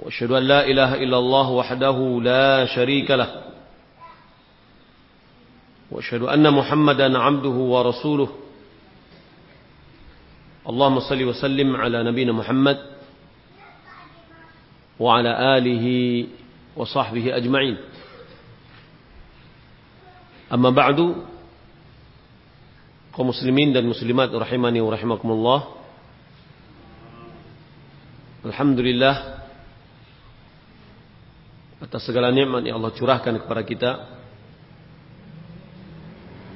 وأشهد أن لا إله إلا الله وحده لا شريك له. وأشهد أن محمدا عبده ورسوله. اللهم صل وسلم على نبينا محمد وعلى آله وصحبه أجمعين. أما بعد kaum muslimin dan muslimat rahimani wa rahimakumullah. Alhamdulillah atas segala nikmat yang Allah curahkan kepada kita.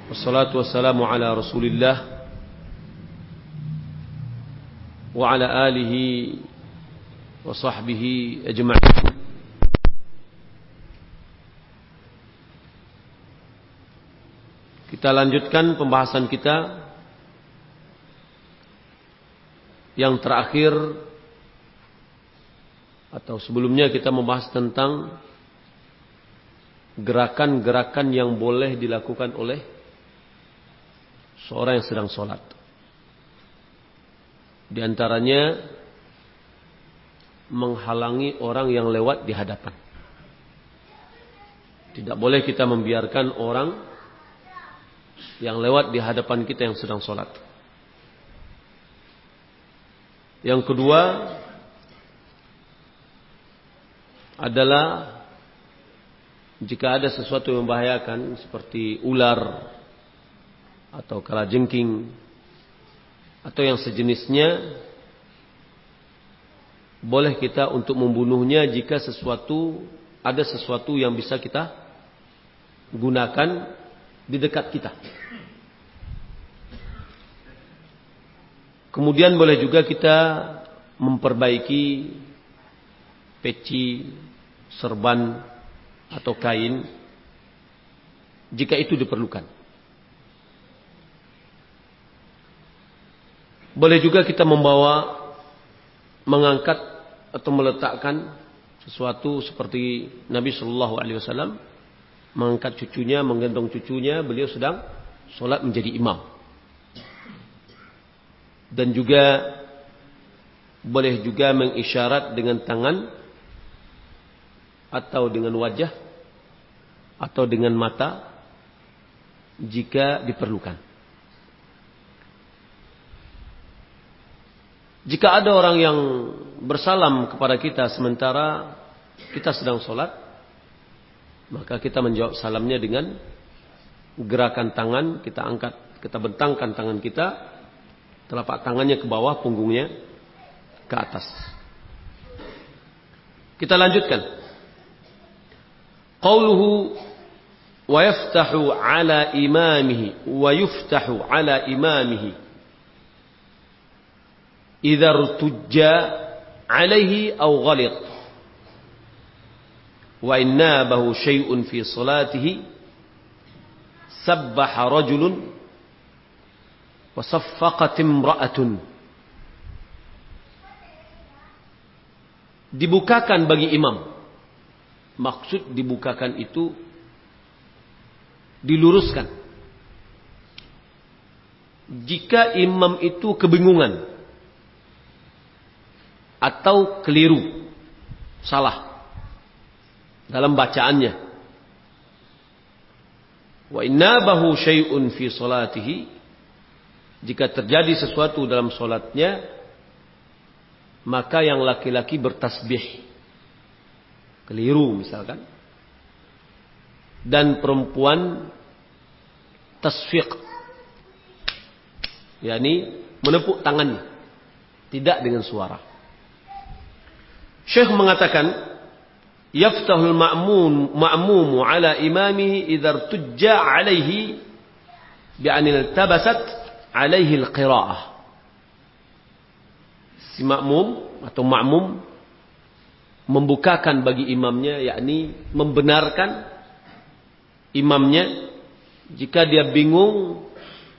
Wassalatu wassalamu ala Rasulillah wa ala alihi wa sahbihi ajma'in. Kita lanjutkan pembahasan kita yang terakhir atau sebelumnya kita membahas tentang gerakan-gerakan yang boleh dilakukan oleh seorang yang sedang sholat. Di antaranya menghalangi orang yang lewat di hadapan. Tidak boleh kita membiarkan orang yang lewat di hadapan kita yang sedang sholat. Yang kedua adalah jika ada sesuatu yang membahayakan seperti ular atau kalajengking atau yang sejenisnya boleh kita untuk membunuhnya jika sesuatu ada sesuatu yang bisa kita gunakan di dekat kita. Kemudian boleh juga kita memperbaiki peci, serban atau kain jika itu diperlukan. Boleh juga kita membawa mengangkat atau meletakkan sesuatu seperti Nabi Shallallahu Alaihi Wasallam mengangkat cucunya, menggendong cucunya, beliau sedang sholat menjadi imam. Dan juga boleh juga mengisyarat dengan tangan atau dengan wajah atau dengan mata jika diperlukan. Jika ada orang yang bersalam kepada kita sementara kita sedang sholat, maka kita menjawab salamnya dengan gerakan tangan, kita angkat, kita bentangkan tangan kita, telapak tangannya ke bawah, punggungnya ke atas. Kita lanjutkan. Qauluhu wa yaftahu ala imamihi wa yuftahu ala imamihi idza irtujja alaihi aw ghalit wa innabahu syai'un fi salatihi sabbaha rajulun wa saffaqat imra'atun dibukakan bagi imam maksud dibukakan itu diluruskan jika imam itu kebingungan atau keliru salah dalam bacaannya. Wa innabahu syai'un fi salatihi jika terjadi sesuatu dalam solatnya maka yang laki-laki bertasbih keliru misalkan. Dan perempuan tasfiq. Yakni menepuk tangannya tidak dengan suara. Syekh mengatakan yaftahul ma'mum ma'mumu ala imamihi idza tujja alaihi bi anil tabasat alaihi al-qira'ah. Si makmum atau makmum membukakan bagi imamnya yakni membenarkan imamnya jika dia bingung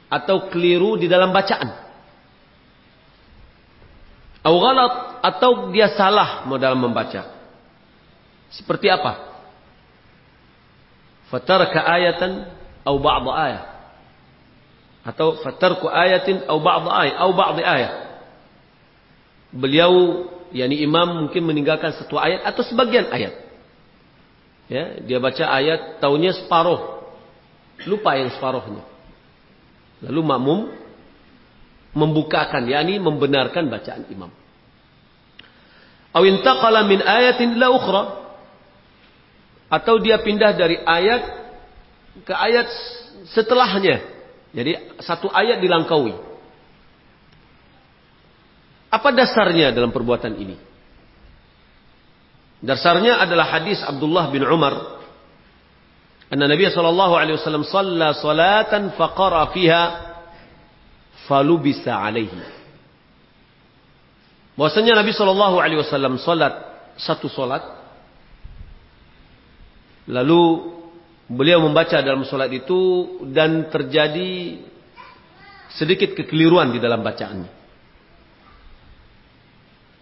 atau keliru di dalam bacaan. Atau atau dia salah dalam membaca. Seperti apa? Fatarka ayatan atau ba'd ayat. Atau fatarku ayatin atau ba'd ayat atau ba'd ayat. Beliau yakni imam mungkin meninggalkan satu ayat atau sebagian ayat. Ya, dia baca ayat tahunya separuh. Lupa yang separuhnya. Lalu makmum membukakan yakni membenarkan bacaan imam. Aw intaqala min ayatin ila ukhra atau dia pindah dari ayat ke ayat setelahnya. Jadi satu ayat dilangkaui. Apa dasarnya dalam perbuatan ini? Dasarnya adalah hadis Abdullah bin Umar. Anna Nabi sallallahu alaihi wasallam shalla salatan faqara fiha falubisa alaihi. Bahwasanya Nabi sallallahu alaihi wasallam salat satu salat lalu beliau membaca dalam salat itu dan terjadi sedikit kekeliruan di dalam bacaannya.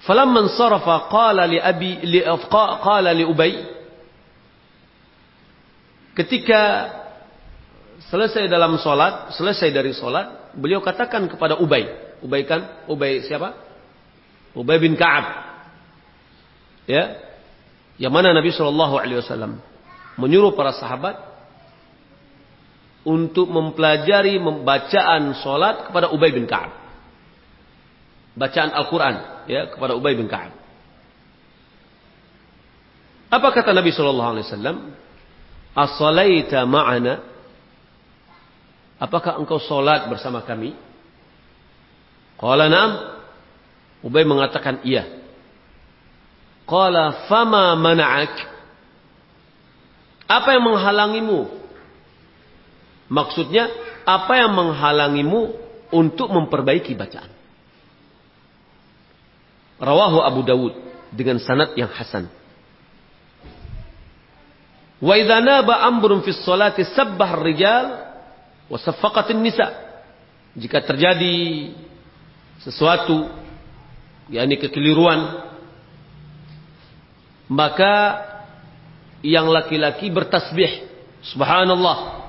Falamman sarafa qala li abi li Ubay Ketika selesai dalam solat, selesai dari solat, beliau katakan kepada Ubay. Ubay kan? Ubay siapa? Ubay bin Ka'ab. Ya. Yang mana Nabi Shallallahu Alaihi Wasallam menyuruh para sahabat untuk mempelajari bacaan solat kepada Ubay bin Ka'ab. Bacaan Al-Quran ya kepada Ubay bin Ka'ab. Apa kata Nabi Shallallahu Alaihi Wasallam? As-salaita ma'ana Apakah engkau solat bersama kami? Qala na'am. Ubay mengatakan iya. Qala fama mana'ak? Apa yang menghalangimu? Maksudnya, apa yang menghalangimu untuk memperbaiki bacaan? Rawahu Abu Dawud dengan sanad yang hasan. Wa idza naba amrun fi sholati sabbah rijal wa saffaqatin nisa. Jika terjadi sesuatu yakni kekeliruan maka yang laki-laki bertasbih subhanallah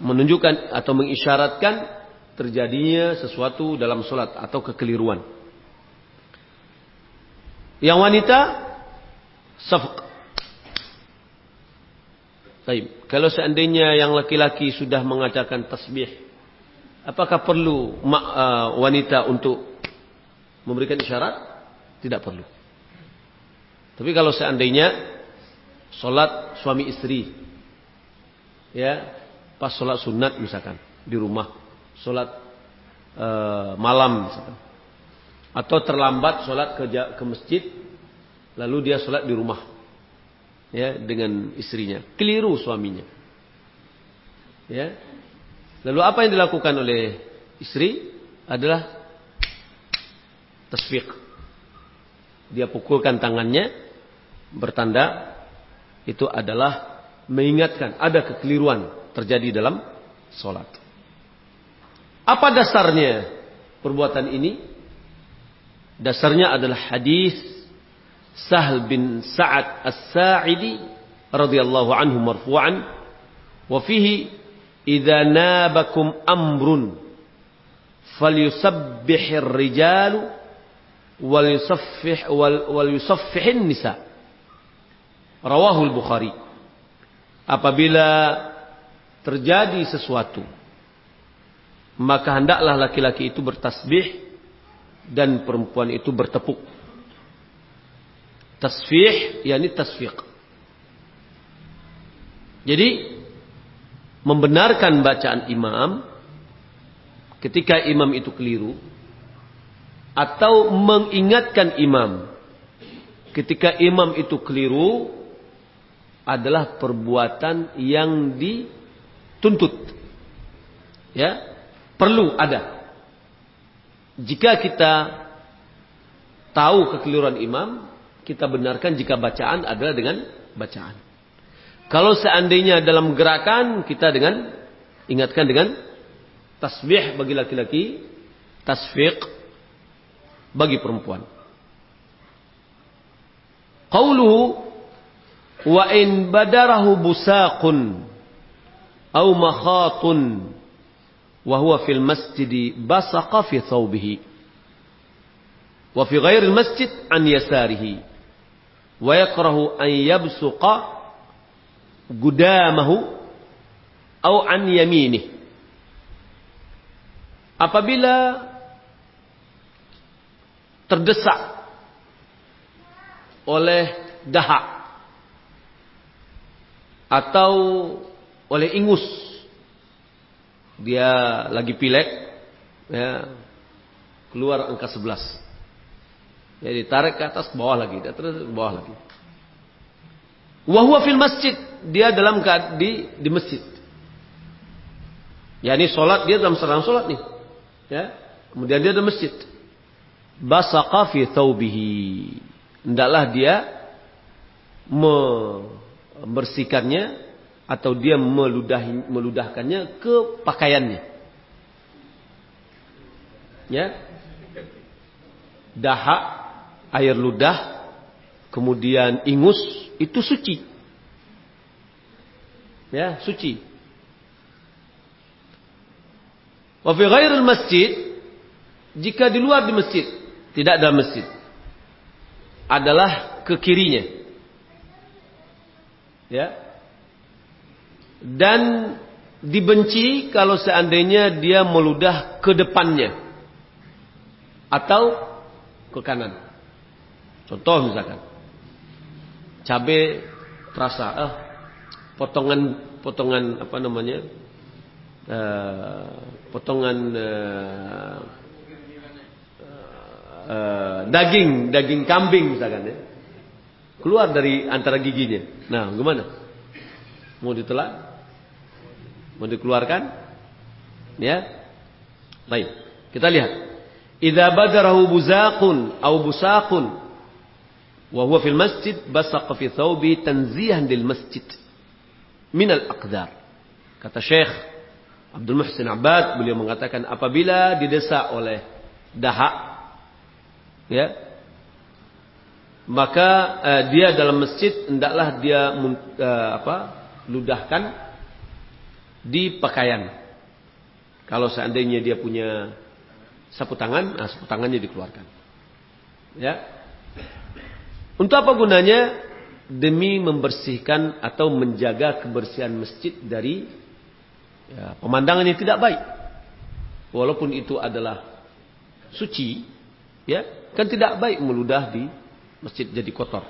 menunjukkan atau mengisyaratkan terjadinya sesuatu dalam solat atau kekeliruan. Yang wanita safq Baik, kalau seandainya yang laki-laki sudah mengadakan tasbih, apakah perlu uh, wanita untuk memberikan isyarat? Tidak perlu. Tapi kalau seandainya sholat suami istri, ya pas sholat sunat misalkan di rumah, sholat uh, malam misalkan, atau terlambat sholat ke, ke masjid, lalu dia sholat di rumah, ya dengan istrinya. Keliru suaminya. Ya. Lalu apa yang dilakukan oleh istri adalah tasfiq. Dia pukulkan tangannya bertanda itu adalah mengingatkan ada kekeliruan terjadi dalam solat. Apa dasarnya perbuatan ini? Dasarnya adalah hadis Sahal bin Sa'ad As-Sa'idi radhiyallahu anhu marfu'an. Wa fihi idza nabakum amrun falyusabbihir rijalu wal yusaffih wal yusaffihin nisa. Rawahu al-bukhari apabila terjadi sesuatu maka hendaklah laki-laki itu bertasbih dan perempuan itu bertepuk Tasfih, yakni tasfiq. Jadi membenarkan bacaan imam ketika imam itu keliru atau mengingatkan imam ketika imam itu keliru adalah perbuatan yang dituntut. Ya, perlu ada. Jika kita tahu kekeliruan imam, kita benarkan jika bacaan adalah dengan bacaan. Kalau seandainya dalam gerakan kita dengan ingatkan dengan tasbih bagi laki-laki, tasfiq bagi perempuan. Qauluhu wa in badarahu busaqun aw makhatun basaqa fi thawbihi. Wa fi ghairi al masjid an yasarihi. Wa yakrahu an yabsuqa gudamahu aw an yaminih apabila terdesak oleh dahak atau oleh ingus dia lagi pilek ya keluar angka 11 ya ditarik ke atas bawah lagi terus ke bawah lagi. Wahwa fil masjid dia dalam di di masjid. Ya ini sholat dia dalam sedang sholat nih ya. Kemudian dia di masjid. Basaqa fi thawbihi. Hendaklah dia me membersihkannya atau dia meludah meludahkannya ke pakaiannya. Ya. Dahak, air ludah, kemudian ingus itu suci. Ya, suci. Wa fi ghairil masjid jika di luar di masjid, tidak dalam masjid adalah ke kirinya ya dan dibenci kalau seandainya dia meludah ke depannya atau ke kanan contoh misalkan cabai terasa ah potongan potongan apa namanya uh, potongan uh, uh, daging daging kambing misalkan ya Keluar dari antara giginya. Nah, gimana? Mau ditelan? Mau dikeluarkan? Ya. Baik. Kita lihat. Idza badarahu buzaqun aw busaqun wa huwa fil masjid basaqa fi thawbi tanzihan lil masjid min al aqdar. Kata Syekh Abdul Muhsin Abbad beliau mengatakan apabila didesak oleh dahak ya maka uh, dia dalam masjid hendaklah dia uh, apa ludahkan di pakaian. Kalau seandainya dia punya sapu tangan, nah sapu tangannya dikeluarkan. Ya. Untuk apa gunanya? Demi membersihkan atau menjaga kebersihan masjid dari ya, pemandangan yang tidak baik. Walaupun itu adalah suci, ya, kan tidak baik meludah di masjid jadi kotor.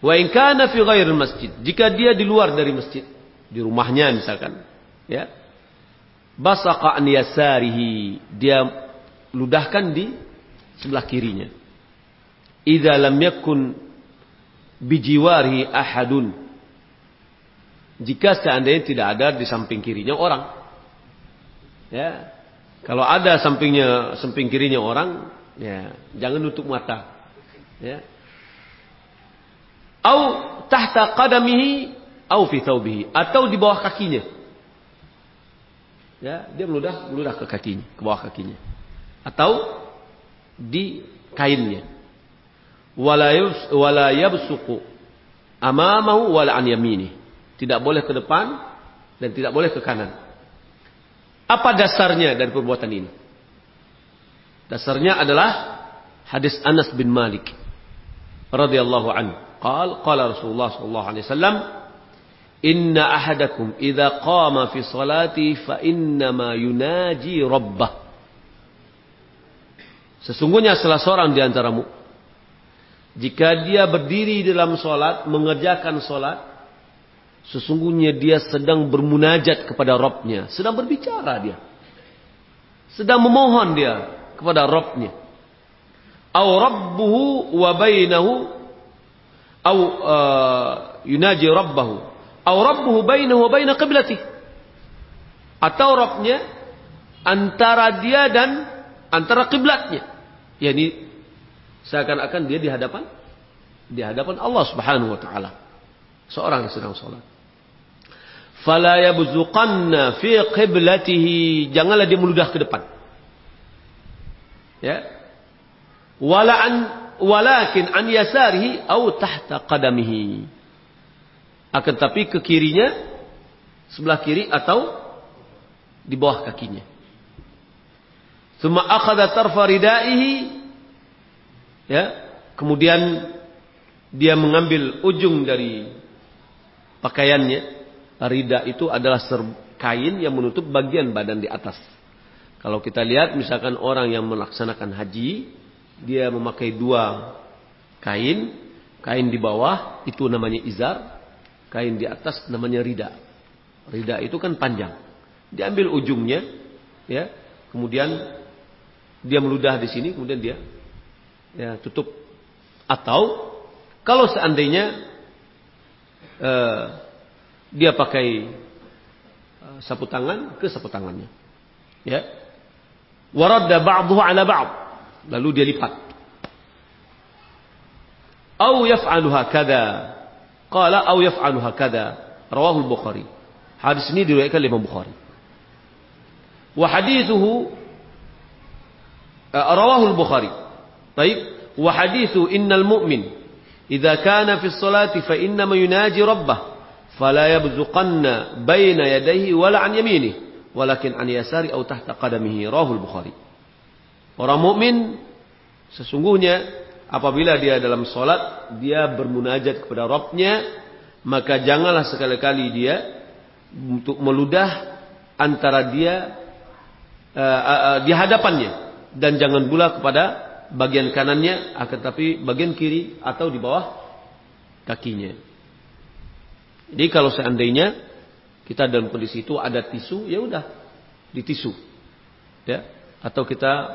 Wa in kana fi ghairil masjid, jika dia di luar dari masjid, di rumahnya misalkan, ya. Basaqa an yasarihi, dia ludahkan di sebelah kirinya. Idza lam yakun bijiwarihi ahadun. Jika seandainya tidak ada di samping kirinya orang. Ya. Kalau ada sampingnya samping kirinya orang, ya, jangan nutup mata. Ya. Au tahta qadamihi au fi thawbihi atau di bawah kakinya. Ya, dia meludah meludah ke kakinya, ke bawah kakinya. Atau di kainnya. Wala wala yabsuqu amamahu wala an yamini. Tidak boleh ke depan dan tidak boleh ke kanan. Apa dasarnya dari perbuatan ini? Dasarnya adalah hadis Anas bin Malik radhiyallahu anhu. Qal qala Rasulullah sallallahu alaihi wasallam Inna ahadakum idza qama fi salati fa innama yunaji rabbah. Sesungguhnya salah seorang di antaramu jika dia berdiri dalam salat mengerjakan salat sesungguhnya dia sedang bermunajat kepada Rabbnya, sedang berbicara dia. Sedang memohon dia kepada Rabbnya au rabbuhu wa bainahu au uh, yunaji rabbahu au rabbuhu bainahu wa baina qiblati atau Rabbnya antara dia dan antara kiblatnya yakni seakan-akan dia di hadapan di hadapan Allah Subhanahu wa taala. Seorang yang sedang salat. Fala yabzuqanna fi qiblatihi, janganlah dia meludah ke depan. Ya. Wala an walakin an yasarihi au tahta qadamihi. Akan tapi ke kirinya sebelah kiri atau di bawah kakinya. Thumma akhadha tarfa ya, kemudian dia mengambil ujung dari pakaiannya. Rida itu adalah kain yang menutup bagian badan di atas. Kalau kita lihat misalkan orang yang melaksanakan haji, dia memakai dua kain, kain di bawah itu namanya izar, kain di atas namanya rida. Rida itu kan panjang. Diambil ujungnya, ya, kemudian dia meludah di sini, kemudian dia ya tutup. Atau kalau seandainya uh, dia pakai uh, sapu tangan ke sapu tangannya. Ya. Waradda ba'dahu ala ba'd. Lalu dia lipat. Au yaf'alu hakada. Qala au yaf'alu hakada. Rawahu al-Bukhari. Hadis ini diriwayatkan oleh Imam uh, rawahu al-Bukhari. Baik, wa hadithu innal mu'min إذا كان في الصلاة فإنما يناجي ربه فلا يبزقن بين يديه ولا عن يمينه ولكن عن يساره أو تحت قدمه رواه البخاري Orang mukmin sesungguhnya apabila dia dalam solat dia bermunajat kepada Rabbnya maka janganlah sekali-kali dia untuk meludah antara dia uh, uh, uh, di hadapannya dan jangan pula kepada bagian kanannya akan tapi bagian kiri atau di bawah kakinya. Jadi kalau seandainya kita dalam kondisi itu ada tisu, ya udah ditisu. Ya, atau kita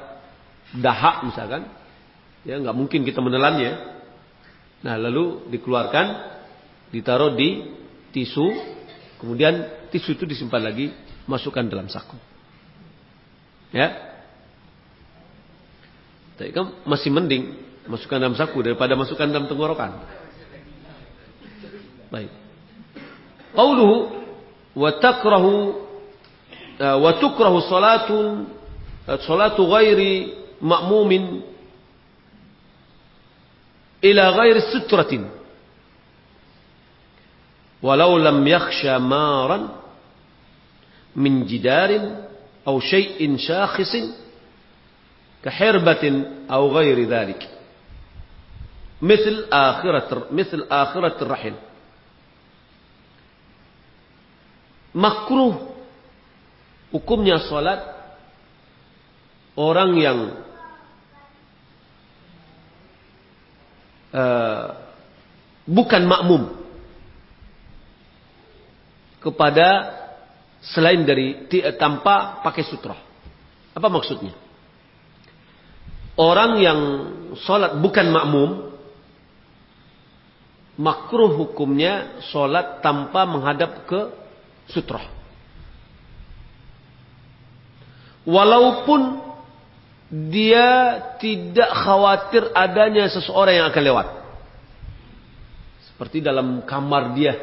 dahak misalkan, ya nggak mungkin kita menelannya. Nah, lalu dikeluarkan, ditaruh di tisu, kemudian tisu itu disimpan lagi, masukkan dalam saku. Ya, tapi kan masih mending masukkan dalam saku daripada masukkan dalam tenggorokan. Baik. Qauluhu wa takrahu uh, wa tukrahu salatun uh, salatu ghairi ma'mumin إلى غير سترة. ولو لم يخشى مارا من جدار أو شيء شاخص كحربة أو غير ذلك. مثل آخرة مثل آخرة الرحل مكروه. hukumnya salat. Orang yang uh, bukan makmum kepada selain dari tanpa pakai sutra. Apa maksudnya? orang yang sholat bukan makmum, makruh hukumnya sholat tanpa menghadap ke sutra. Walaupun dia tidak khawatir adanya seseorang yang akan lewat. Seperti dalam kamar dia.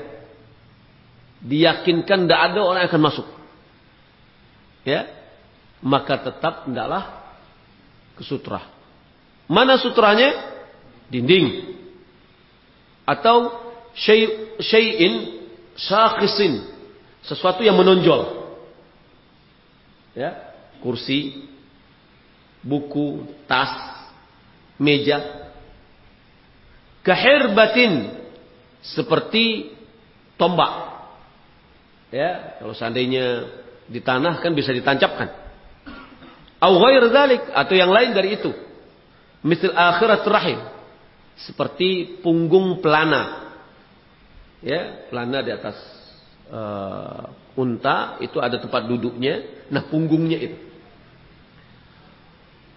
Diyakinkan tidak ada orang yang akan masuk. Ya, maka tetap tidaklah ke sutra. Mana sutranya? Dinding. Atau syai'in syakhisin. Sesuatu yang menonjol. Ya, kursi, buku, tas, meja. Kahirbatin seperti tombak. Ya, kalau seandainya di tanah kan bisa ditancapkan. Au dzalik atau yang lain dari itu. Misal akhirat rahim. Seperti punggung pelana. Ya, pelana di atas uh, unta itu ada tempat duduknya, nah punggungnya itu.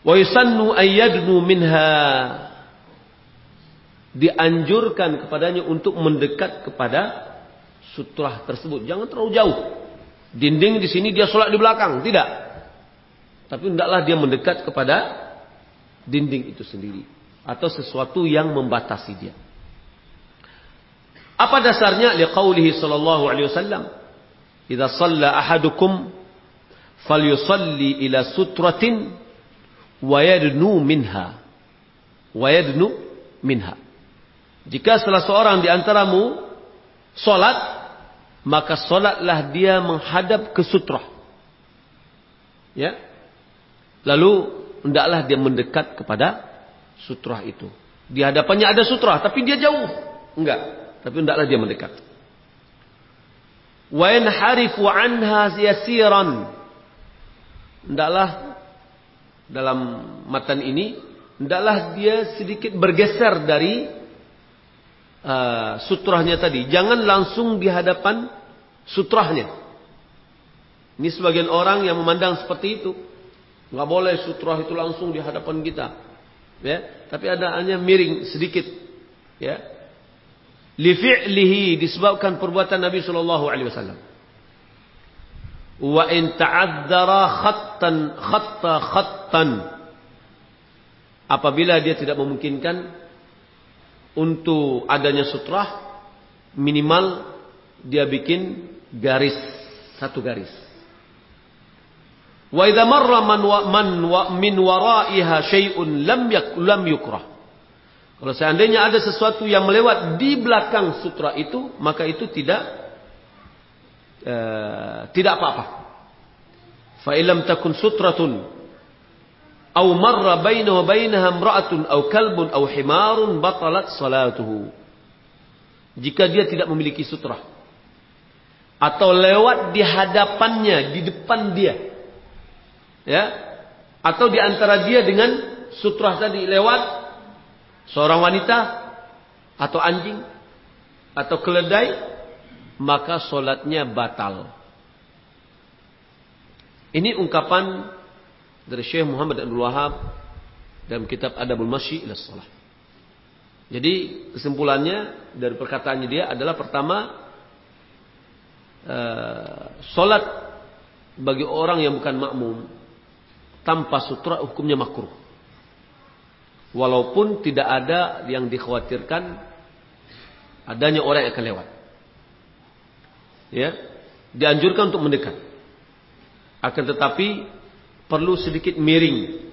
Wa yusannu ayyadnu minha dianjurkan kepadanya untuk mendekat kepada sutrah tersebut. Jangan terlalu jauh. Dinding di sini dia sholat di belakang, tidak. Tapi hendaklah dia mendekat kepada dinding itu sendiri. Atau sesuatu yang membatasi dia. Apa dasarnya? Liqaulihi sallallahu alaihi wasallam, "Idza shalla ahadukum falyusalli ila sutratin wa yadnu minha." Wa yadnu minha. Jika salah seorang di antaramu salat, maka salatlah dia menghadap ke sutrah. Ya. Lalu hendaklah dia mendekat kepada sutrah itu. Di hadapannya ada sutrah, tapi dia jauh. Enggak, tapi hendaklah dia mendekat. Wa anha yasiran. Hendaklah dalam matan ini hendaklah dia sedikit bergeser dari uh, sutrahnya tadi. Jangan langsung di hadapan sutrahnya. Ini sebagian orang yang memandang seperti itu. Nggak boleh sutrah itu langsung di hadapan kita. Ya, tapi ada hanya miring sedikit. Ya. Li fi'lihi disebabkan perbuatan Nabi sallallahu alaihi wasallam. Wa in ta'addara khattan khatta khattan. Apabila dia tidak memungkinkan untuk adanya sutrah minimal dia bikin garis satu garis. Wa idza marra man wa man wa min waraiha syai'un lam yak lam yukrah. Kalau seandainya ada sesuatu yang melewat di belakang sutra itu maka itu tidak Eh, tidak apa-apa. Fa illam takun sutratun aw marra bainahu wa bainaha imra'atun aw kalbun aw himarun batalat salatuhu. Jika dia tidak memiliki sutra atau lewat di hadapannya di depan dia ya atau di antara dia dengan sutra tadi lewat seorang wanita atau anjing atau keledai maka solatnya batal ini ungkapan dari Syekh Muhammad Abdul Wahab dalam kitab Adabul Masyi ila Salah. Jadi kesimpulannya dari perkataannya dia adalah pertama uh, solat bagi orang yang bukan makmum tanpa sutra hukumnya makruh. Walaupun tidak ada yang dikhawatirkan adanya orang yang akan lewat. Ya, dianjurkan untuk mendekat. Akan tetapi perlu sedikit miring,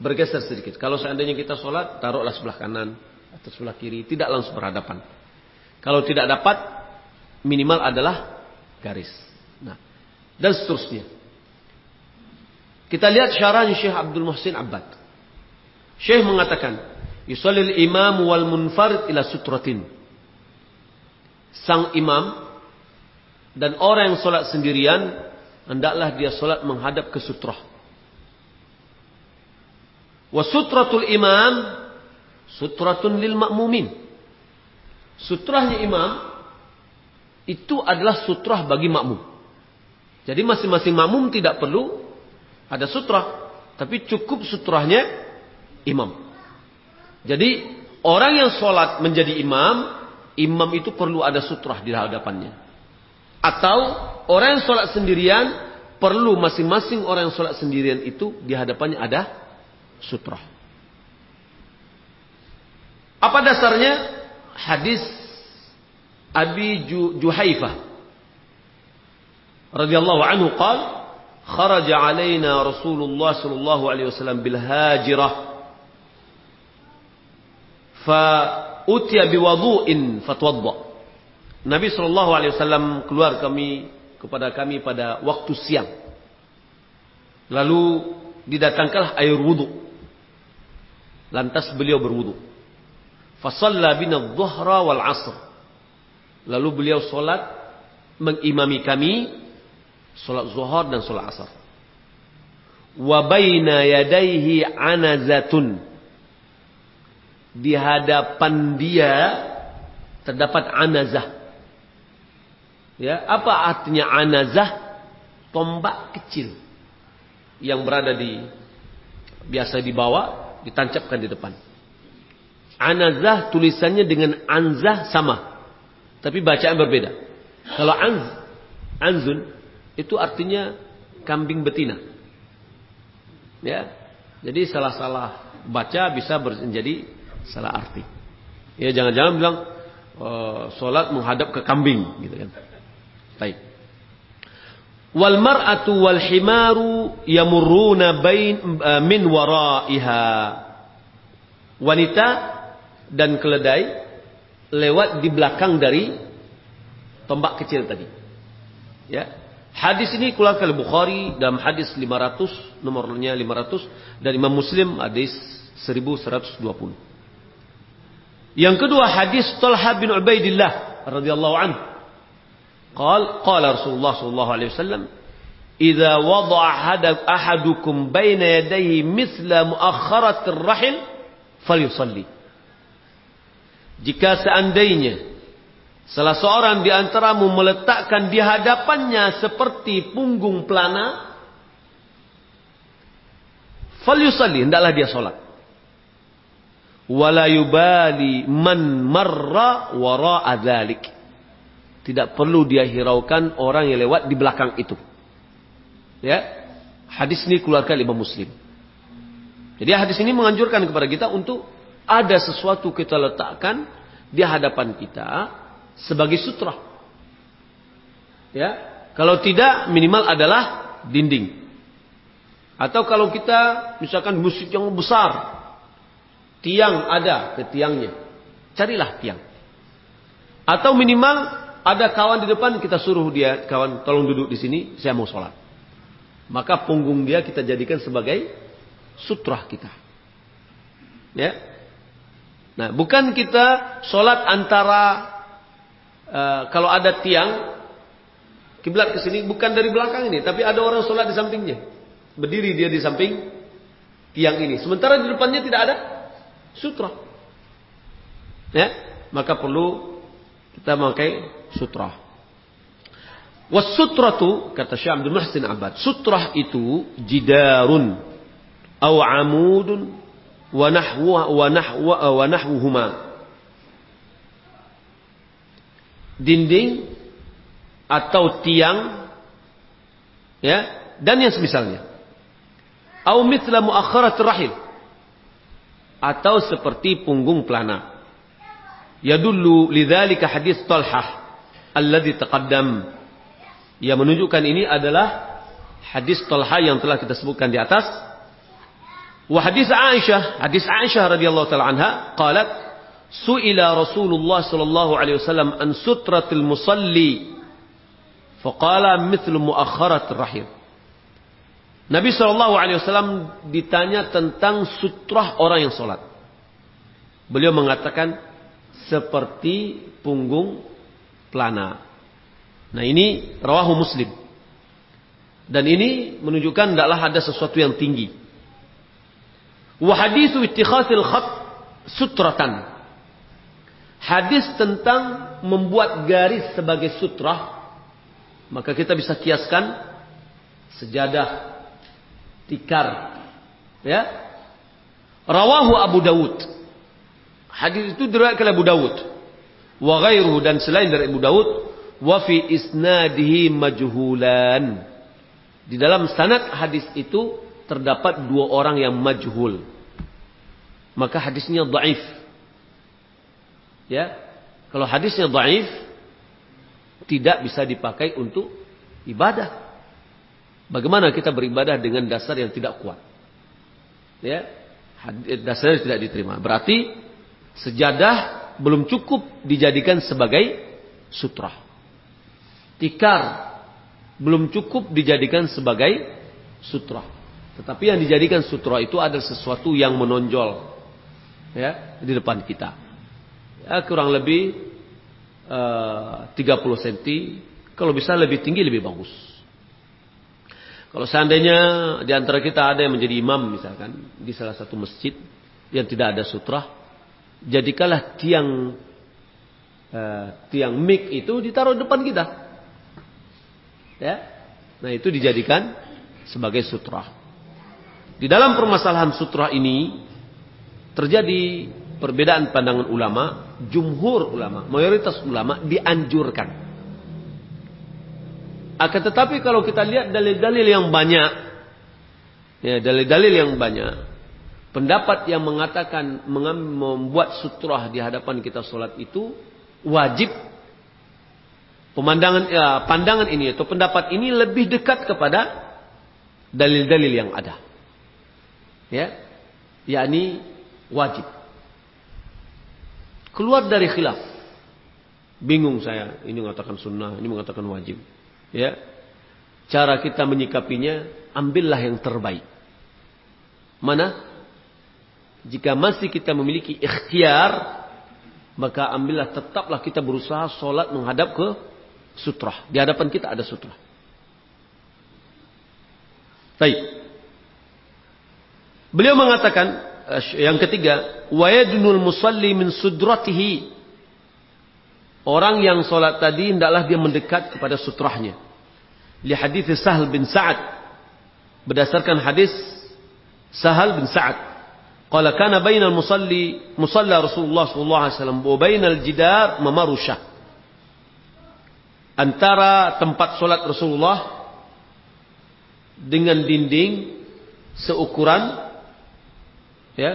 bergeser sedikit. Kalau seandainya kita sholat, taruhlah sebelah kanan atau sebelah kiri, tidak langsung berhadapan. Kalau tidak dapat, minimal adalah garis. Nah, dan seterusnya. Kita lihat syarahnya Syekh Abdul Muhsin Abbad. Syekh mengatakan, Yusallil imam wal munfarid ila sutratin. Sang imam dan orang yang sholat sendirian, hendaklah dia sholat menghadap ke sutrah. Wa sutratul imam sutratun lil makmumin. Sutrahnya imam itu adalah sutrah bagi makmum. Jadi masing-masing makmum tidak perlu ada sutrah, tapi cukup sutrahnya imam. Jadi orang yang sholat menjadi imam, imam itu perlu ada sutrah di hadapannya. Atau orang yang sholat sendirian, perlu masing-masing orang yang sholat sendirian itu di hadapannya ada sutra. Apa dasarnya? Hadis Abi Juhaifah radhiyallahu anhu qal kharaja alaina Rasulullah sallallahu alaihi wasallam bil hajirah fa utiya fatwadda Nabi wasallam keluar kami kepada kami pada waktu siang lalu didatangkanlah air wudu Lantas beliau berwudu. Fasalla bina dhuhra wal asr. Lalu beliau solat mengimami kami solat zuhur dan solat asar. Wa baina yadaihi anazatun. Di hadapan dia terdapat anazah. Ya, apa artinya anazah? Tombak kecil yang berada di biasa di bawah ditancapkan di depan. Anazah tulisannya dengan anzah sama. Tapi bacaan berbeda. Kalau anz, anzun itu artinya kambing betina. Ya. Jadi salah-salah baca bisa menjadi salah arti. Ya jangan-jangan bilang uh, sholat menghadap ke kambing, gitu kan. Baik. Wal mar'atu wal himaru yamurruna bain uh, min waraiha. Wanita dan keledai lewat di belakang dari tombak kecil tadi. Ya. Hadis ini keluarkan oleh Bukhari dalam hadis 500, nomornya 500 dan Imam Muslim hadis 1120. Yang kedua hadis Talha bin Ubaidillah radhiyallahu anhu. Qal Rasulullah sallallahu alaihi wasallam "Idza wada'a ahadukum baina yadayhi mithla muakhkharat ar-rahil falyusalli." Jika seandainya Salah seorang di antaramu meletakkan di hadapannya seperti punggung pelana. Falyusalli, hendaklah dia solat. Wala yubali man marra. Tidak perlu dia hiraukan orang yang lewat di belakang itu. Ya. Hadis ini keluarkan Imam Muslim. Jadi hadis ini menganjurkan kepada kita untuk ada sesuatu kita letakkan di hadapan kita sebagai sutra. Ya, kalau tidak minimal adalah dinding. Atau kalau kita misalkan musik yang besar, tiang ada ke tiangnya, carilah tiang. Atau minimal ada kawan di depan kita suruh dia kawan tolong duduk di sini, saya mau sholat. Maka punggung dia kita jadikan sebagai sutra kita. Ya. Nah, bukan kita sholat antara Eh, kalau ada tiang kiblat ke sini bukan dari belakang ini, tapi ada orang sholat di sampingnya. Berdiri dia di samping tiang ini. Sementara di depannya tidak ada sutra. Ya, maka perlu kita memakai sutra. Wasutratu kata Syekh Abdul Muhsin Abad, sutrah itu jidarun aw amudun wa nahwa wa nahwa wa nahwuhuma. Dinding atau tiang ya dan yang semisalnya. Au mithla muakharat rahil atau seperti punggung pelana. Yadullu lidzalika hadis Talhah alladhi taqaddam yang menunjukkan ini adalah hadis Talha yang telah kita sebutkan di atas wa hadis Aisyah hadis Aisyah radhiyallahu taala anha qalat Su'ila Rasulullah sallallahu alaihi wasallam an sutratil musalli. Faqala mithlu muakharat rahim. Nabi sallallahu alaihi wasallam ditanya tentang sutrah orang yang salat. Beliau mengatakan seperti punggung pelana. Nah ini rawahu Muslim. Dan ini menunjukkan tidaklah ada sesuatu yang tinggi. Wa hadithu ittikhasil khat sutratan hadis tentang membuat garis sebagai sutra, maka kita bisa kiaskan sejadah, tikar, ya. Rawahu Abu Dawud. Hadis itu diriwayatkan Abu Dawud. Wa ghairuhu dan selain dari Abu Dawud, wa fi isnadihi majhulan. Di dalam sanad hadis itu terdapat dua orang yang majhul. Maka hadisnya dhaif. Ya. Kalau hadisnya dhaif tidak bisa dipakai untuk ibadah. Bagaimana kita beribadah dengan dasar yang tidak kuat? Ya. Dasarnya tidak diterima. Berarti sejadah belum cukup dijadikan sebagai sutra. Tikar belum cukup dijadikan sebagai sutra. Tetapi yang dijadikan sutra itu adalah sesuatu yang menonjol ya di depan kita ya, kurang lebih uh, 30 cm. Kalau bisa lebih tinggi lebih bagus. Kalau seandainya di antara kita ada yang menjadi imam misalkan di salah satu masjid yang tidak ada sutra, jadikanlah tiang uh, tiang mik itu ditaruh depan kita. Ya. Nah, itu dijadikan sebagai sutra. Di dalam permasalahan sutra ini terjadi perbedaan pandangan ulama, jumhur ulama, mayoritas ulama dianjurkan. Akan tetapi kalau kita lihat dalil-dalil yang banyak, ya dalil-dalil yang banyak, pendapat yang mengatakan membuat sutrah di hadapan kita sholat itu wajib pemandangan ya, pandangan ini atau pendapat ini lebih dekat kepada dalil-dalil yang ada. Ya. Yakni wajib. Keluar dari khilaf. Bingung saya, ini mengatakan sunnah, ini mengatakan wajib. Ya. Cara kita menyikapinya, ambillah yang terbaik. Mana? Jika masih kita memiliki ikhtiar, maka ambillah tetaplah kita berusaha sholat menghadap ke sutrah. Di hadapan kita ada sutrah. Baik. Beliau mengatakan eh, yang ketiga, wa musalli min sudratihi. Orang yang sholat tadi hendaklah dia mendekat kepada sutrahnya. Li hadis Sahal bin Sa'ad. Berdasarkan hadis Sahal bin Sa'ad. Qala kana bainal musalli musalla Rasulullah sallallahu alaihi wasallam wa bainal jidar mamarusyah. Antara tempat sholat Rasulullah dengan dinding seukuran ya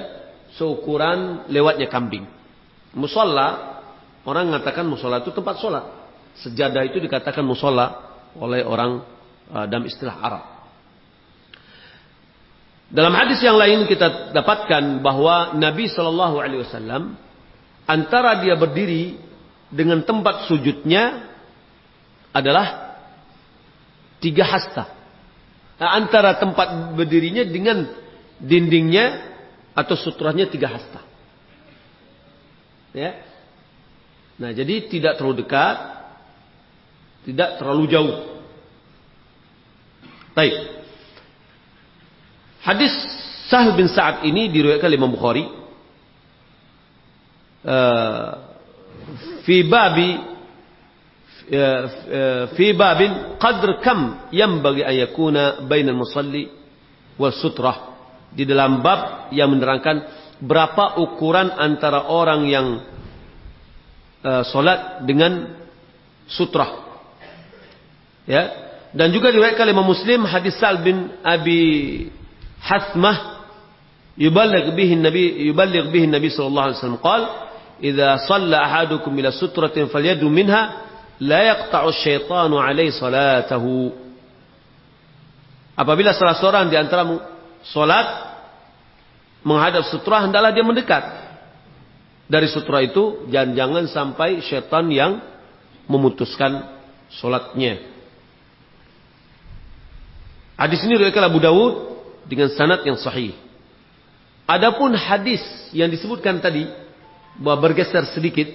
seukuran lewatnya kambing. Musola orang mengatakan musola itu tempat sholat. Sejadah itu dikatakan musola oleh orang uh, dalam istilah Arab. Dalam hadis yang lain kita dapatkan bahwa Nabi Shallallahu Alaihi Wasallam antara dia berdiri dengan tempat sujudnya adalah tiga hasta. Nah, antara tempat berdirinya dengan dindingnya atau sutrahnya tiga hasta. Ya. Nah, jadi tidak terlalu dekat, tidak terlalu jauh. Baik. Hadis Sahal bin Sa'ad ini diriwayatkan oleh Imam Bukhari. Uh, fi babi fi babin qadr kam yang bagi ayakuna bainal musalli wal sutrah. Di dalam bab yang menerangkan berapa ukuran antara orang yang uh, solat dengan sutrah. Ya. Dan juga diriwayatkan oleh Muslim hadis Sal bin Abi Hasmah yuballigh bihi Nabi yuballigh bihi Nabi sallallahu alaihi wasallam qala idza shalla ahadukum ila sutratin falyadu minha la yaqta'u syaitanu alaihi salatahu. Apabila salah seorang di antara salat menghadap sutra hendaklah dia mendekat. Dari sutra itu jangan jangan sampai syaitan yang memutuskan salatnya. Hadis ini riwayat Abu Dawud dengan sanad yang sahih. Adapun hadis yang disebutkan tadi bahwa bergeser sedikit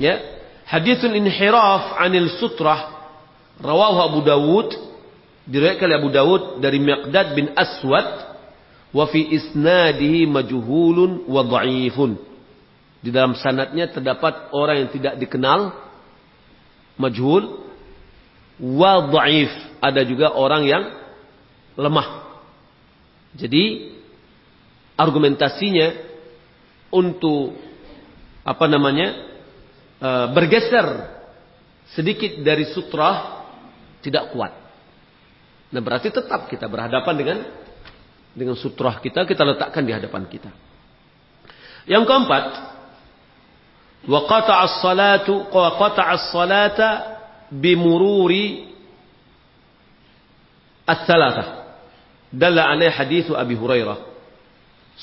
ya Hadithul inhiraf anil sutrah rawahu Abu Dawud diriwayatkan oleh Abu Dawud dari Miqdad bin Aswad wa fi isnadihi majhulun wa dha'ifun. Di dalam sanatnya terdapat orang yang tidak dikenal majhul wa dha'if. Ada juga orang yang lemah. Jadi argumentasinya untuk apa namanya Eh, bergeser sedikit dari sutra tidak kuat. Nah berarti tetap kita berhadapan dengan dengan sutra kita kita letakkan di hadapan kita. Yang keempat, wa qata'a as-salatu wa qata'a as-salata bimururi as-salatah. Dalla alaih hadithu Abi Hurairah.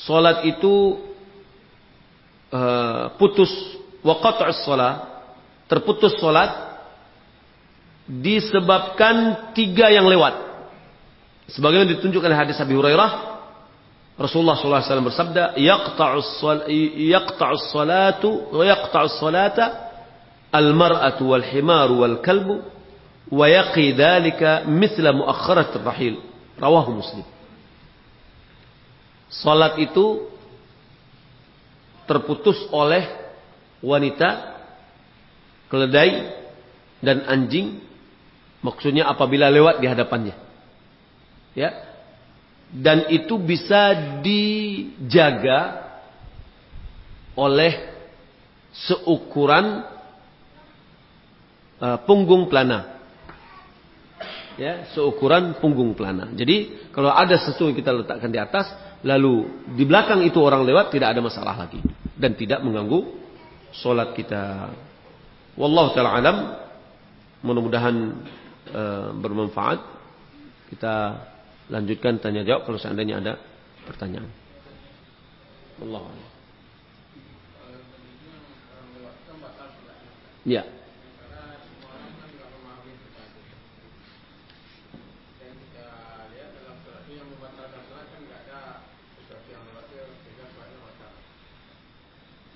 Salat itu uh, putus wa qat'us shalah terputus salat disebabkan tiga yang lewat. Sebagaimana ditunjukkan hadis Abi Hurairah, Rasulullah SAW bersabda, "Yaqta'us salatu wa yaqta'us salata al-mar'atu wal himaru wal kalbu wa yaqi dhalika mithla muakharat rahil." Rawahu Muslim. Salat itu terputus oleh wanita, keledai, dan anjing. Maksudnya apabila lewat di hadapannya. Ya. Dan itu bisa dijaga oleh seukuran uh, punggung pelana. Ya, seukuran punggung pelana. Jadi kalau ada sesuatu kita letakkan di atas, lalu di belakang itu orang lewat tidak ada masalah lagi dan tidak mengganggu solat kita. Wallahu taala alam. Mudah-mudahan uh, bermanfaat. Kita lanjutkan tanya jawab kalau seandainya ada pertanyaan. Allah. Ya.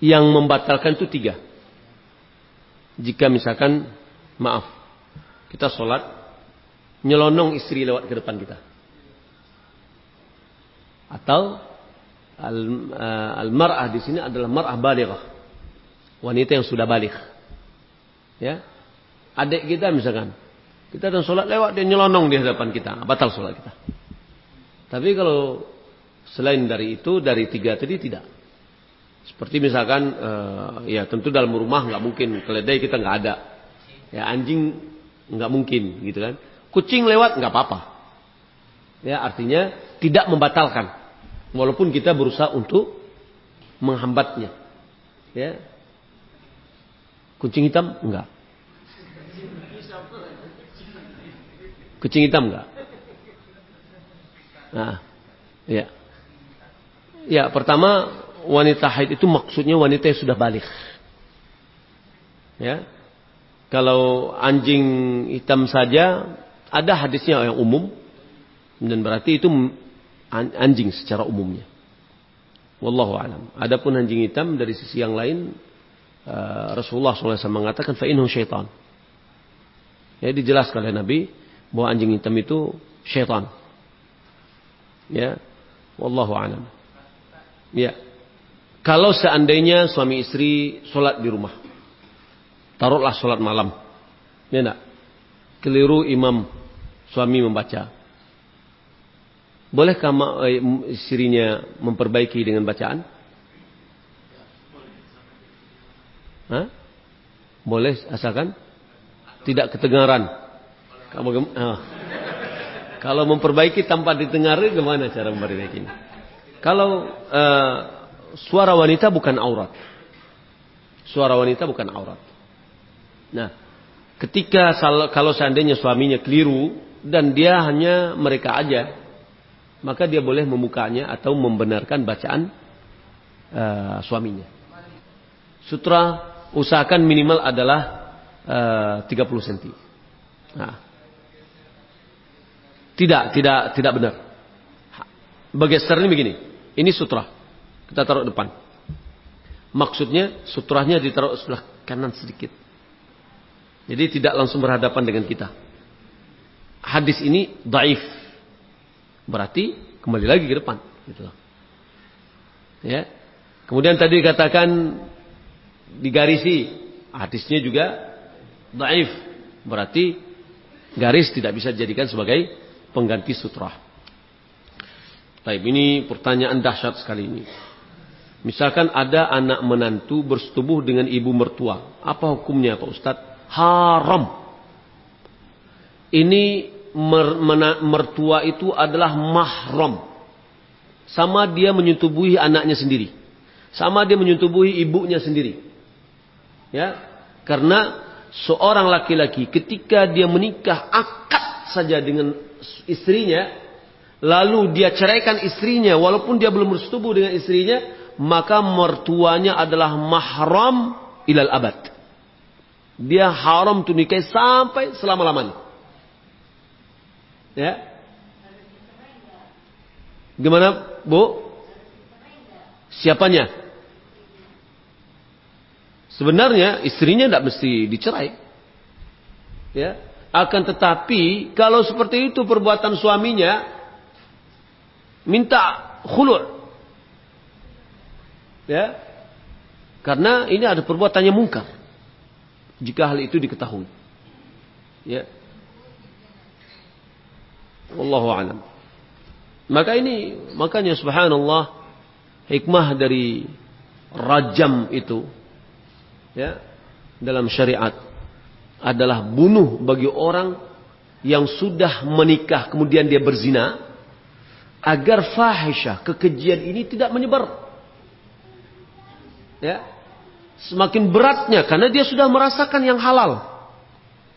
Yang membatalkan itu tiga. Jika misalkan, maaf, kita sholat, nyelonong istri lewat ke depan kita. Atau eh, al-mar'ah di sini adalah mar'ah balighah. Wanita yang sudah balik. Ya. Adik kita misalkan, kita dan sholat lewat dia nyelonong di hadapan kita, batal sholat kita. Tapi kalau selain dari itu, dari tiga tadi tidak. Seperti misalkan, uh, ya tentu dalam rumah nggak mungkin keledai kita nggak ada, ya anjing nggak mungkin gitu kan. Kucing lewat nggak apa-apa. Ya artinya tidak membatalkan, walaupun kita berusaha untuk menghambatnya. Ya, kucing hitam enggak. Kucing hitam enggak? Nah, ya. Ya, pertama wanita haid itu maksudnya wanita yang sudah balik. Ya. Kalau anjing hitam saja ada hadisnya yang umum dan berarti itu anjing secara umumnya. Wallahu alam. Adapun anjing hitam dari sisi yang lain uh, Rasulullah SAW mengatakan fa innahu syaitan. Ya dijelaskan oleh Nabi bahwa anjing hitam itu syaitan. Ya. Wallahu alam. Ya. Kalau seandainya suami istri sholat di rumah. Taruhlah sholat malam. Ya enggak? Keliru imam suami membaca. Bolehkah eh, istrinya memperbaiki dengan bacaan? Hah? Boleh asalkan tidak kedengaran. Kamu oh. Kalau memperbaiki tanpa didengar gimana cara memperbaiki? Kalau uh, suara wanita bukan aurat. Suara wanita bukan aurat. Nah, ketika kalau seandainya suaminya keliru dan dia hanya mereka aja, maka dia boleh membukanya atau membenarkan bacaan uh, suaminya. Sutra usahakan minimal adalah uh, 30 cm. Nah. Tidak, tidak, tidak benar. Bergeser ini begini. Ini sutra. Kita taruh depan. Maksudnya sutrahnya ditaruh sebelah kanan sedikit. Jadi tidak langsung berhadapan dengan kita. Hadis ini daif. Berarti kembali lagi ke depan. Gitu Ya. Kemudian tadi dikatakan digarisi. Hadisnya juga daif. Berarti garis tidak bisa dijadikan sebagai pengganti sutrah. Baik, ini pertanyaan dahsyat sekali ini. Misalkan ada anak menantu bersetubuh dengan ibu mertua. Apa hukumnya Pak Ustadz? Haram. Ini mer mertua itu adalah mahram. Sama dia menyetubuhi anaknya sendiri. Sama dia menyetubuhi ibunya sendiri. Ya, karena seorang laki-laki ketika dia menikah akad saja dengan istrinya, lalu dia ceraikan istrinya walaupun dia belum bersetubuh dengan istrinya, maka mertuanya adalah mahram ilal abad. Dia haram untuk nikahi sampai selama-lamanya. Ya. Gimana, Bu? Siapanya? Sebenarnya istrinya tidak mesti dicerai. Ya. Akan tetapi kalau seperti itu perbuatan suaminya minta khulur Ya. Karena ini ada perbuatan yang mungkar. Jika hal itu diketahui. Ya. Wallahu a'lam. Maka ini makanya subhanallah hikmah dari rajam itu ya dalam syariat adalah bunuh bagi orang yang sudah menikah kemudian dia berzina agar fahisyah kekejian ini tidak menyebar Ya. semakin beratnya karena dia sudah merasakan yang halal.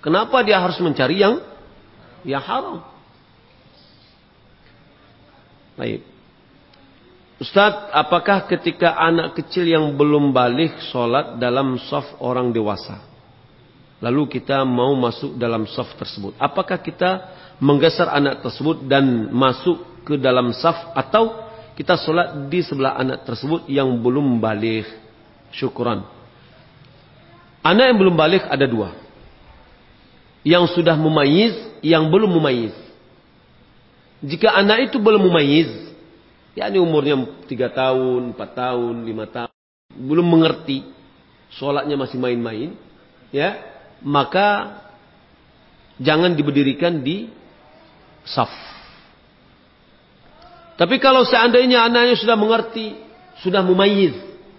Kenapa dia harus mencari yang yang haram? Baik. Ustadz, apakah ketika anak kecil yang belum balik sholat dalam soft orang dewasa? Lalu kita mau masuk dalam soft tersebut. Apakah kita menggeser anak tersebut dan masuk ke dalam saf atau kita sholat di sebelah anak tersebut yang belum balik? Syukuran. Anak yang belum balik ada dua. Yang sudah memayiz, yang belum memayiz. Jika anak itu belum memayiz, Ya ini umurnya tiga tahun, empat tahun, lima tahun, belum mengerti, sholatnya masih main-main, ya, maka jangan diberdirikan di saf. Tapi kalau seandainya anaknya sudah mengerti, sudah mumayyiz,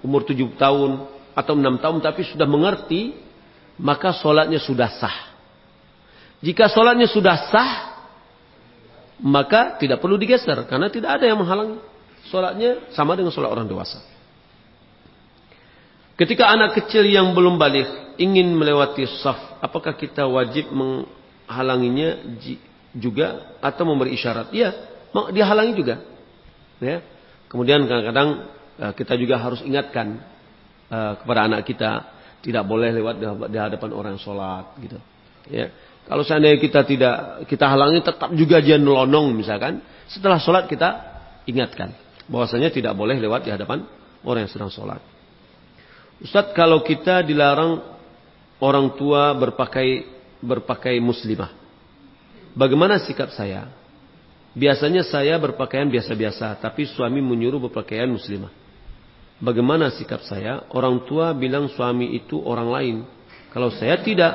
umur tujuh tahun atau enam tahun, tapi sudah mengerti, maka sholatnya sudah sah. Jika sholatnya sudah sah, maka tidak perlu digeser karena tidak ada yang menghalangi. Sholatnya sama dengan sholat orang dewasa. Ketika anak kecil yang belum balik ingin melewati saf, apakah kita wajib menghalanginya juga atau memberi isyarat? Iya, dihalangi juga. Ya. Kemudian kadang-kadang kita juga harus ingatkan uh, kepada anak kita tidak boleh lewat di hadapan orang sholat gitu. Ya. Kalau seandainya kita tidak kita halangi tetap juga dia nelonong misalkan. Setelah sholat kita ingatkan. Bahwasanya tidak boleh lewat di hadapan orang yang sedang sholat. Ustadz kalau kita dilarang orang tua berpakai berpakai muslimah. Bagaimana sikap saya? Biasanya saya berpakaian biasa-biasa, tapi suami menyuruh berpakaian muslimah. Bagaimana sikap saya? Orang tua bilang suami itu orang lain. Kalau saya tidak,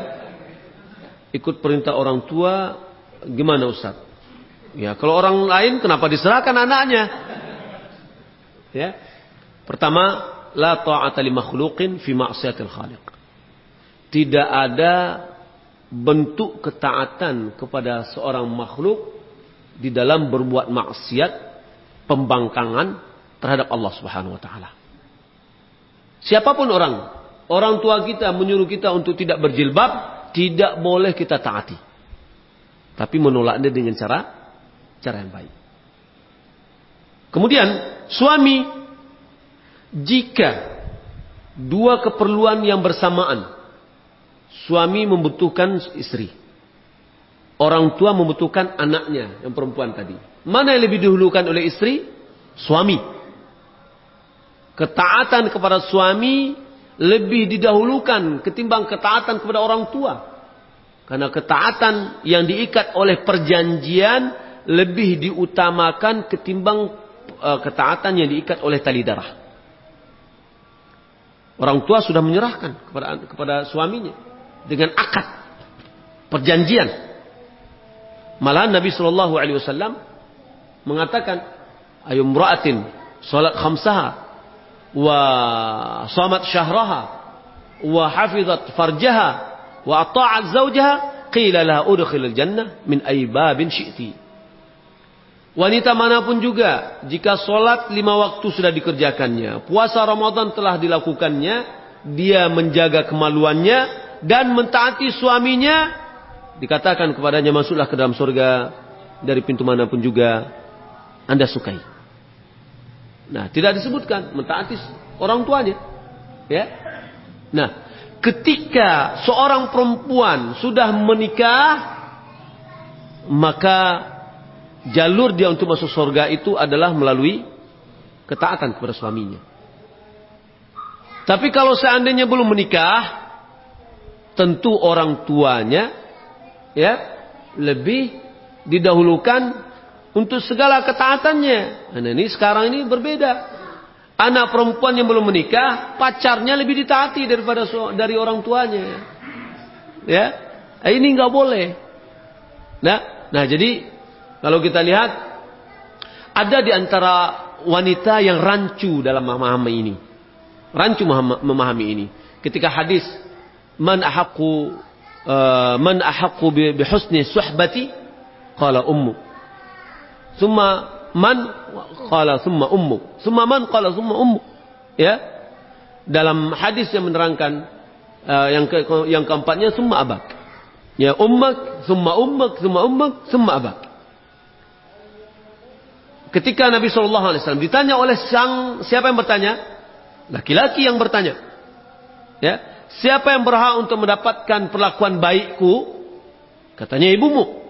ikut perintah orang tua gimana Ustaz? Ya, kalau orang lain kenapa diserahkan anaknya? Ya. Pertama, la ta'ata li makhluqin fi ma'siyatil khaliq. Tidak ada bentuk ketaatan kepada seorang makhluk di dalam berbuat maksiat pembangkangan terhadap Allah Subhanahu wa taala. Siapa pun orang, orang tua kita menyuruh kita untuk tidak berjilbab, tidak boleh kita taati. Tapi menolaknya dengan cara cara yang baik. Kemudian suami jika dua keperluan yang bersamaan suami membutuhkan istri. Orang tua membutuhkan anaknya yang perempuan tadi. Mana yang lebih dihulukan oleh istri? Suami. Ketaatan kepada suami lebih didahulukan ketimbang ketaatan kepada orang tua. Karena ketaatan yang diikat oleh perjanjian lebih diutamakan ketimbang uh, ketaatan yang diikat oleh tali darah. Orang tua sudah menyerahkan kepada kepada suaminya dengan akad perjanjian. Malah Nabi Shallallahu Alaihi Wasallam mengatakan, "Ayu mra'atin salat khamsaha wa hafizat farjaha wa ata'at zawjaha qila laha udkhilil jannah min ay babin syi'ti Wanita mana pun juga, jika sholat lima waktu sudah dikerjakannya, puasa Ramadan telah dilakukannya, dia menjaga kemaluannya dan mentaati suaminya, dikatakan kepadanya masuklah ke dalam surga dari pintu mana pun juga Anda sukai. Nah, tidak disebutkan mentaati orang tuanya. Ya. Nah, ketika seorang perempuan sudah menikah, maka jalur dia untuk masuk surga itu adalah melalui ketaatan kepada suaminya. Tapi kalau seandainya belum menikah, tentu orang tuanya ya lebih didahulukan untuk segala ketaatannya. Nah, ini sekarang ini berbeda. Anak perempuan yang belum menikah, pacarnya lebih ditaati daripada dari orang tuanya. Ya, nah, ini nggak boleh. Nah, nah jadi kalau kita lihat ada di antara wanita yang rancu dalam memahami ini, rancu memahami ini. Ketika hadis man ahakku uh, man ahakku bi husni suhbati qala ummu Summa man qala summa ummu. Summa man qala summa ummu. Ya. dalam hadis yang menerangkan uh, yang ke, yang keempatnya summa abak. Ya ummak, summa ummak, summa ummak, summa abak. Ketika Nabi Shallallahu Alaihi Wasallam ditanya oleh sang siapa yang bertanya? Laki-laki yang bertanya. Ya, siapa yang berhak untuk mendapatkan perlakuan baikku? Katanya ibumu.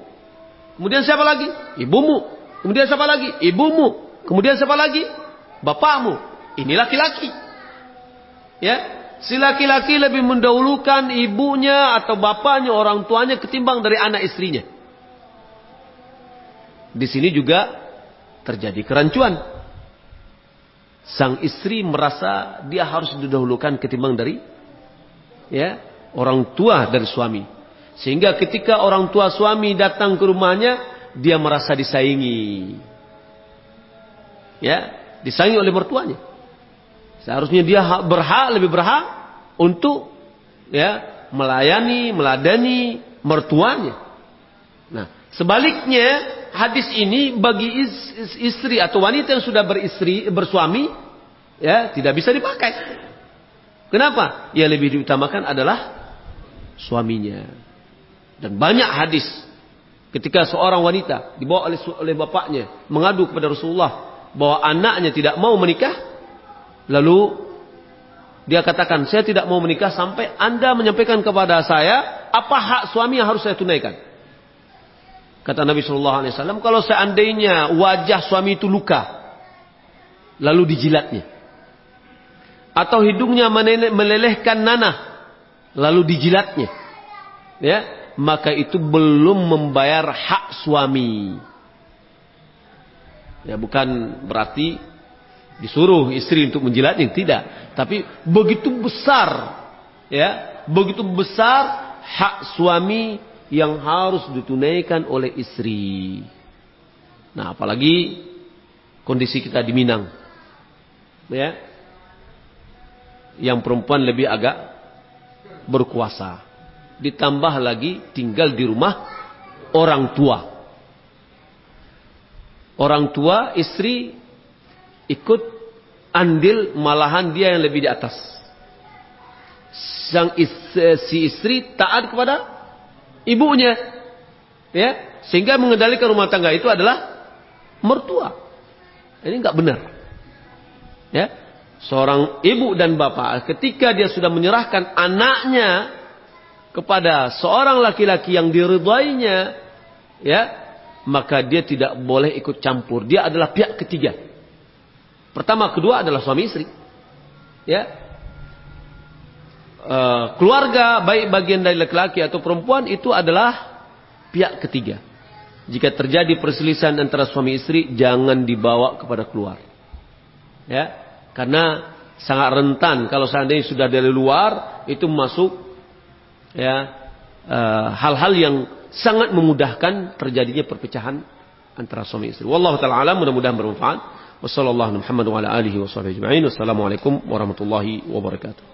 Kemudian siapa lagi? Ibumu. Kemudian siapa lagi? Ibumu. Kemudian siapa lagi? Bapakmu. Ini laki-laki. Ya, si laki-laki lebih mendahulukan ibunya atau bapaknya, orang tuanya ketimbang dari anak istrinya. Di sini juga terjadi kerancuan. Sang istri merasa dia harus didahulukan ketimbang dari ya orang tua dari suami. Sehingga ketika orang tua suami datang ke rumahnya, dia merasa disaingi. Ya, disaingi oleh mertuanya. Seharusnya dia berhak lebih berhak untuk ya melayani, meladani mertuanya. Nah, sebaliknya hadis ini bagi istri atau wanita yang sudah beristri bersuami ya tidak bisa dipakai. Kenapa? Yang lebih diutamakan adalah suaminya. Dan banyak hadis ketika seorang wanita dibawa oleh oleh bapaknya mengadu kepada Rasulullah bahwa anaknya tidak mau menikah, Lalu dia katakan, saya tidak mau menikah sampai Anda menyampaikan kepada saya apa hak suami yang harus saya tunaikan. Kata Nabi Shallallahu Alaihi Wasallam, kalau seandainya wajah suami itu luka, lalu dijilatnya, atau hidungnya melelehkan nanah, lalu dijilatnya, ya, maka itu belum membayar hak suami. Ya, bukan berarti disuruh istri untuk menjilatnya tidak. Tapi begitu besar ya begitu besar hak suami yang harus ditunaikan oleh istri. Nah apalagi kondisi kita di Minang ya yang perempuan lebih agak berkuasa ditambah lagi tinggal di rumah orang tua orang tua istri ikut andil malahan dia yang lebih di atas. Sang istri, si istri taat kepada ibunya. Ya, sehingga mengendalikan rumah tangga itu adalah mertua. Ini enggak benar. Ya. Seorang ibu dan bapak ketika dia sudah menyerahkan anaknya kepada seorang laki-laki yang diridainya, ya, maka dia tidak boleh ikut campur. Dia adalah pihak ketiga. Pertama, kedua adalah suami istri. Ya. E, keluarga baik bagian dari laki-laki atau perempuan itu adalah pihak ketiga. Jika terjadi perselisihan antara suami istri, jangan dibawa kepada keluar. Ya. Karena sangat rentan kalau seandainya sudah dari luar itu masuk ya eh, hal-hal yang sangat memudahkan terjadinya perpecahan antara suami istri. Wallahu taala alam mudah-mudahan bermanfaat. Wassalamualaikum warahmatullahi wabarakatuh.